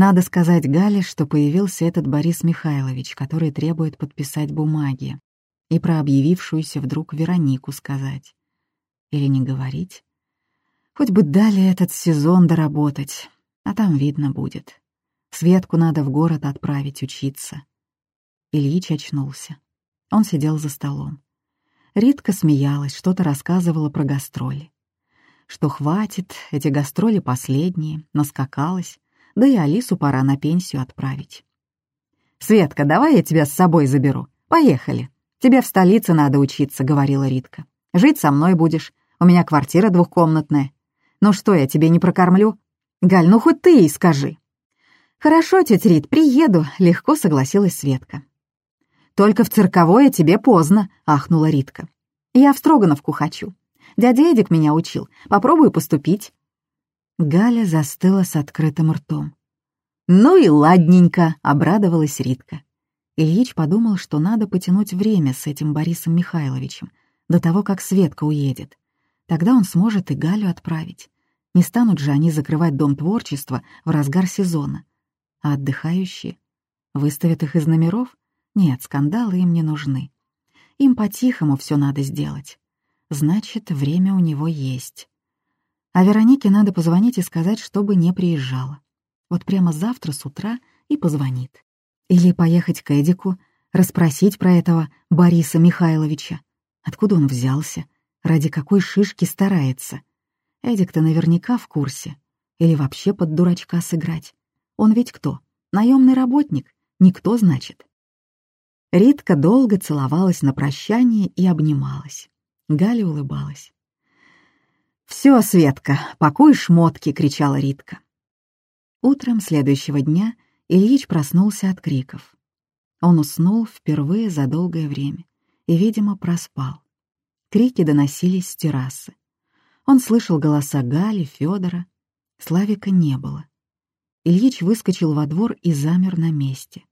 Надо сказать Гале, что появился этот Борис Михайлович, который требует подписать бумаги, и про объявившуюся вдруг Веронику сказать. Или не говорить? Хоть бы дали этот сезон доработать, а там видно будет. Светку надо в город отправить учиться. Ильич очнулся. Он сидел за столом. Ритка смеялась, что-то рассказывала про гастроли. Что хватит, эти гастроли последние, наскакалась, да и Алису пора на пенсию отправить. «Светка, давай я тебя с собой заберу. Поехали. Тебе в столице надо учиться», — говорила Ритка. «Жить со мной будешь. У меня квартира двухкомнатная. Ну что, я тебе не прокормлю? Галь, ну хоть ты и скажи». «Хорошо, тетя Рит, приеду», — легко согласилась Светка. «Только в цирковое тебе поздно», — ахнула Ритка. «Я в Строгановку хочу. Дядя Эдик меня учил. Попробую поступить». Галя застыла с открытым ртом. «Ну и ладненько», — обрадовалась Ритка. Ильич подумал, что надо потянуть время с этим Борисом Михайловичем до того, как Светка уедет. Тогда он сможет и Галю отправить. Не станут же они закрывать Дом творчества в разгар сезона. А отдыхающие? Выставят их из номеров? Нет, скандалы им не нужны. Им по-тихому все надо сделать. Значит, время у него есть. А Веронике надо позвонить и сказать, чтобы не приезжала. Вот прямо завтра с утра и позвонит. Или поехать к Эдику, расспросить про этого Бориса Михайловича. Откуда он взялся? Ради какой шишки старается? Эдик-то наверняка в курсе. Или вообще под дурачка сыграть. Он ведь кто? Наемный работник? Никто, значит. Ритка долго целовалась на прощание и обнималась. Галя улыбалась. «Все, Светка, пакуй шмотки!» — кричала Ритка. Утром следующего дня Ильич проснулся от криков. Он уснул впервые за долгое время и, видимо, проспал. Крики доносились с террасы. Он слышал голоса Гали, Федора. Славика не было. Ильич выскочил во двор и замер на месте.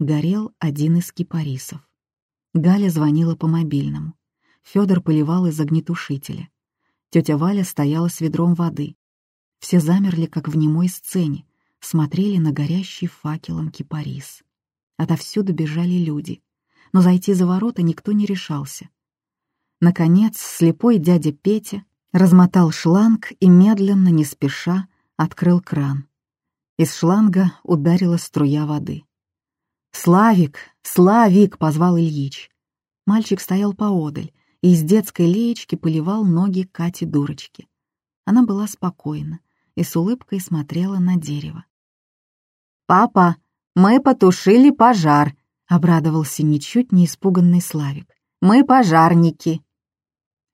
Горел один из кипарисов. Галя звонила по мобильному. Федор поливал из огнетушителя. Тетя Валя стояла с ведром воды. Все замерли, как в немой сцене, смотрели на горящий факелом кипарис. Отовсюду бежали люди, но зайти за ворота никто не решался. Наконец, слепой дядя Петя размотал шланг и медленно, не спеша, открыл кран. Из шланга ударила струя воды. «Славик! Славик!» — позвал Ильич. Мальчик стоял поодаль, и из детской леечки поливал ноги Кати-дурочки. Она была спокойна и с улыбкой смотрела на дерево. «Папа, мы потушили пожар!» — обрадовался ничуть не испуганный Славик. «Мы пожарники!»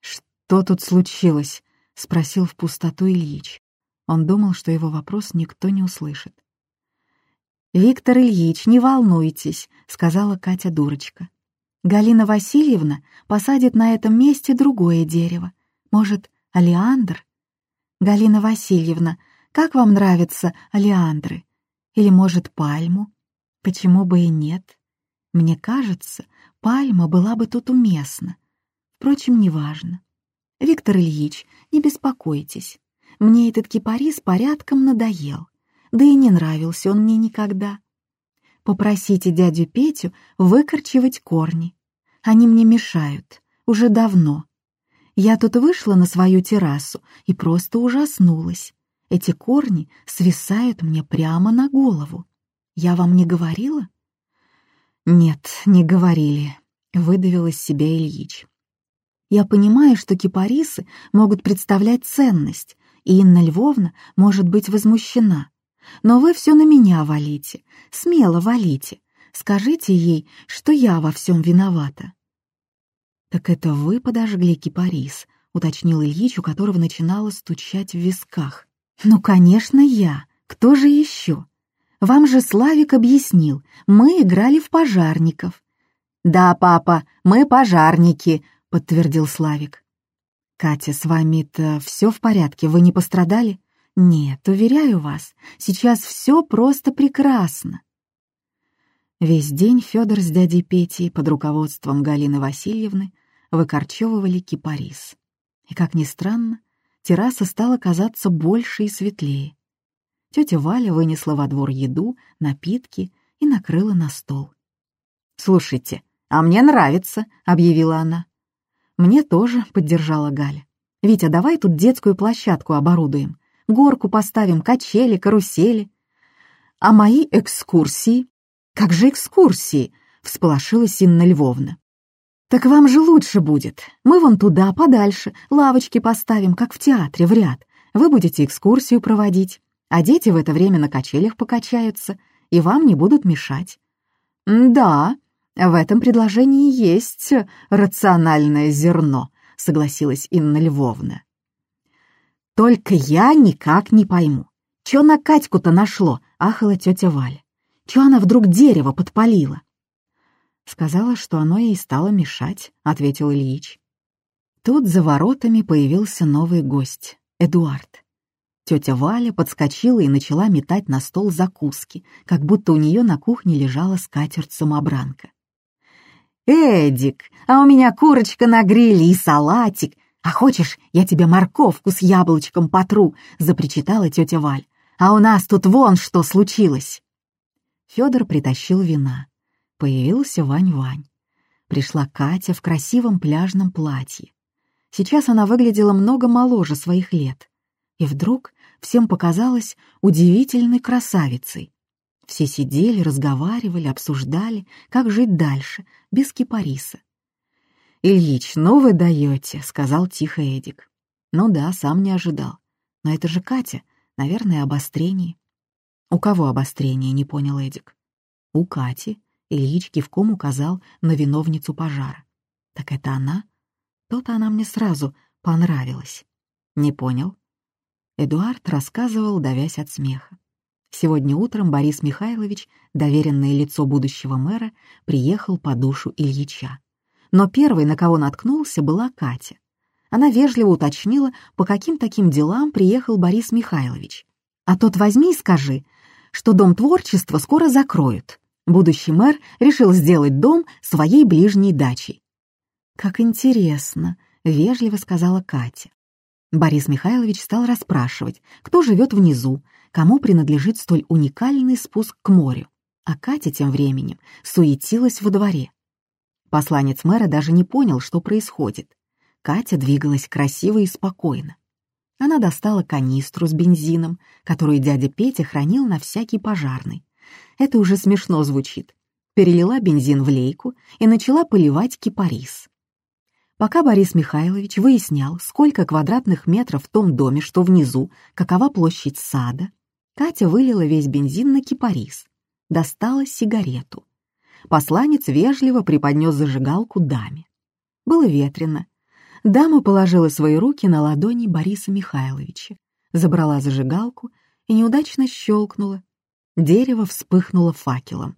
«Что тут случилось?» — спросил в пустоту Ильич. Он думал, что его вопрос никто не услышит. «Виктор Ильич, не волнуйтесь», — сказала Катя-дурочка. Галина Васильевна посадит на этом месте другое дерево. Может, алиандр? Галина Васильевна, как вам нравятся алиандры? Или, может, пальму? Почему бы и нет? Мне кажется, пальма была бы тут уместна. Впрочем, неважно. Виктор Ильич, не беспокойтесь. Мне этот кипарис порядком надоел. Да и не нравился он мне никогда. Попросите дядю Петю выкорчевать корни. Они мне мешают. Уже давно. Я тут вышла на свою террасу и просто ужаснулась. Эти корни свисают мне прямо на голову. Я вам не говорила? Нет, не говорили, выдавил из себя Ильич. Я понимаю, что кипарисы могут представлять ценность, и Инна Львовна может быть возмущена. Но вы все на меня валите, смело валите. Скажите ей, что я во всем виновата». «Так это вы подожгли кипарис», — уточнил Ильич, у которого начинало стучать в висках. «Ну, конечно, я. Кто же еще? Вам же Славик объяснил, мы играли в пожарников». «Да, папа, мы пожарники», — подтвердил Славик. «Катя, с вами-то все в порядке, вы не пострадали?» Нет, уверяю вас, сейчас все просто прекрасно. Весь день Федор с дядей Петей под руководством Галины Васильевны выкорчевывали кипарис. И, как ни странно, терраса стала казаться больше и светлее. Тетя Валя вынесла во двор еду, напитки и накрыла на стол. «Слушайте, а мне нравится», — объявила она. «Мне тоже», — поддержала Галя. «Витя, давай тут детскую площадку оборудуем. Горку поставим, качели, карусели». «А мои экскурсии?» «Как же экскурсии?» — всполошилась Инна Львовна. «Так вам же лучше будет. Мы вон туда, подальше, лавочки поставим, как в театре, в ряд. Вы будете экскурсию проводить, а дети в это время на качелях покачаются, и вам не будут мешать». «Да, в этом предложении есть рациональное зерно», — согласилась Инна Львовна. «Только я никак не пойму, что на Катьку-то нашло?» — ахала тетя Валя. «Чё она вдруг дерево подпалила?» «Сказала, что оно ей стало мешать», — ответил Ильич. Тут за воротами появился новый гость — Эдуард. Тетя Валя подскочила и начала метать на стол закуски, как будто у нее на кухне лежала скатерть-самобранка. «Эдик, а у меня курочка на гриле и салатик. А хочешь, я тебе морковку с яблочком потру?» — запричитала тетя Валь. «А у нас тут вон что случилось!» Федор притащил вина. Появился Вань-Вань. Пришла Катя в красивом пляжном платье. Сейчас она выглядела много моложе своих лет. И вдруг всем показалась удивительной красавицей. Все сидели, разговаривали, обсуждали, как жить дальше, без кипариса. «Ильич, ну вы даете», — сказал тихо Эдик. «Ну да, сам не ожидал. Но это же Катя, наверное, обострение». «У кого обострение?» — не понял Эдик. «У Кати», — Ильич кивком указал на виновницу пожара. «Так это она? То-то она мне сразу понравилась». «Не понял?» Эдуард рассказывал, давясь от смеха. Сегодня утром Борис Михайлович, доверенное лицо будущего мэра, приехал по душу Ильича. Но первой, на кого наткнулся, была Катя. Она вежливо уточнила, по каким таким делам приехал Борис Михайлович. «А тот возьми и скажи, что Дом творчества скоро закроют. Будущий мэр решил сделать дом своей ближней дачей». «Как интересно», — вежливо сказала Катя. Борис Михайлович стал расспрашивать, кто живет внизу, кому принадлежит столь уникальный спуск к морю. А Катя тем временем суетилась во дворе. Посланец мэра даже не понял, что происходит. Катя двигалась красиво и спокойно. Она достала канистру с бензином, которую дядя Петя хранил на всякий пожарный. Это уже смешно звучит. Перелила бензин в лейку и начала поливать кипарис. Пока Борис Михайлович выяснял, сколько квадратных метров в том доме, что внизу, какова площадь сада, Катя вылила весь бензин на кипарис, достала сигарету. Посланец вежливо приподнес зажигалку даме. Было ветрено. Дама положила свои руки на ладони Бориса Михайловича, забрала зажигалку и неудачно щелкнула. Дерево вспыхнуло факелом.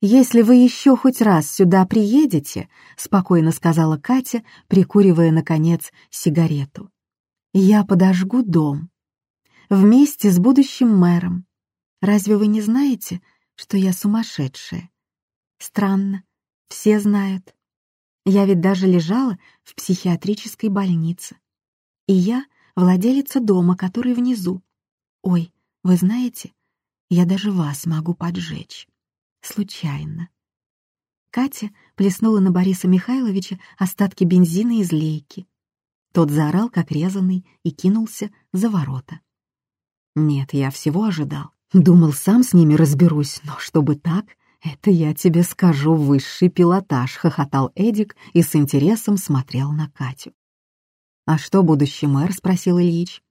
«Если вы еще хоть раз сюда приедете», — спокойно сказала Катя, прикуривая, наконец, сигарету, — «я подожгу дом. Вместе с будущим мэром. Разве вы не знаете, что я сумасшедшая? Странно, все знают. Я ведь даже лежала в психиатрической больнице. И я владелица дома, который внизу. Ой, вы знаете, я даже вас могу поджечь» случайно. Катя плеснула на Бориса Михайловича остатки бензина из лейки. Тот заорал, как резанный, и кинулся за ворота. Нет, я всего ожидал. Думал, сам с ними разберусь, но чтобы так, это я тебе скажу высший пилотаж, хохотал Эдик и с интересом смотрел на Катю. «А что будущий мэр?» — спросил Ильич.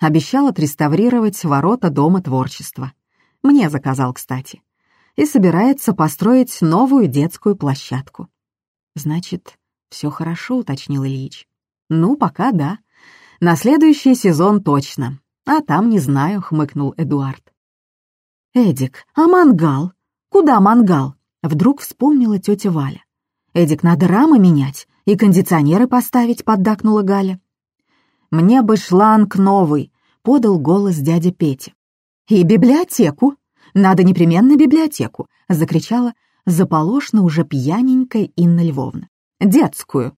«Обещал отреставрировать ворота Дома творчества. Мне заказал, кстати и собирается построить новую детскую площадку. «Значит, все хорошо», — уточнил Ильич. «Ну, пока да. На следующий сезон точно. А там не знаю», — хмыкнул Эдуард. «Эдик, а мангал? Куда мангал?» — вдруг вспомнила тетя Валя. «Эдик, надо рамы менять и кондиционеры поставить», — поддакнула Галя. «Мне бы шланг новый», — подал голос дядя Петя. «И библиотеку», надо непременно библиотеку!» — закричала заполошно уже пьяненькая Инна Львовна. «Детскую!»